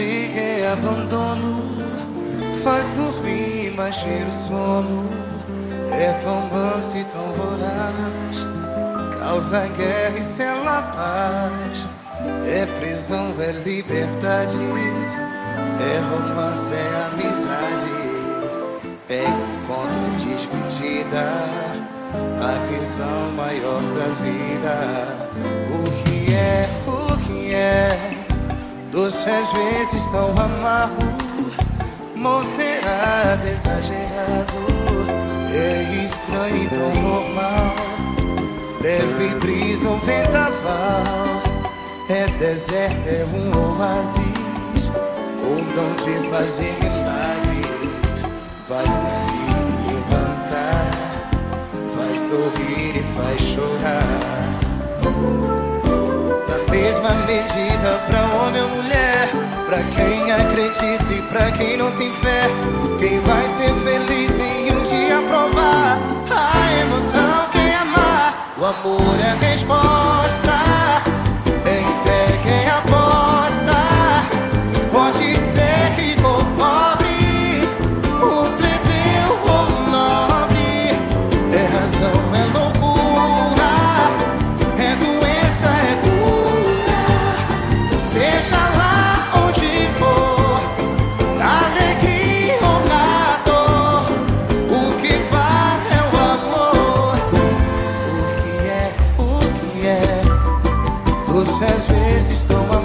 briga, é abandono. Faz dormir, mas tira o sono. É tão manso e tão voraz. Causa guerra e sela paz. É prisão, é liberdade. É romance, é amizade. É encontro, é despedida. A missão maior da vida. O que é, o que é? Doce às vezes tão amargo. Moderado, exagerado. É estranho e tão normal. Leve brisa, vendaval. É deserto, é um oásis. Ou não te fazer milagres. Faz cair, levantar. Faz sorrir e faz chorar. Na mesma medida pra homem ou mulher. Pra quem acredita e pra quem não tem fé. Quem vai ser feliz em um dia provar a emoção que é amar. O amor é Doce às vezes amargo.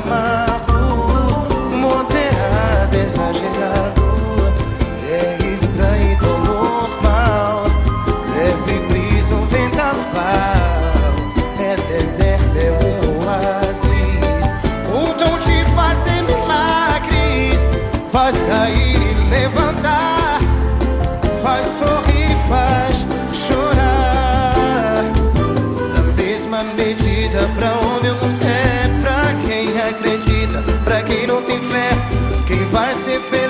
medida Pra homem ou não é, pra quem acredita? Pra quem não tem fé, quem vai ser feliz?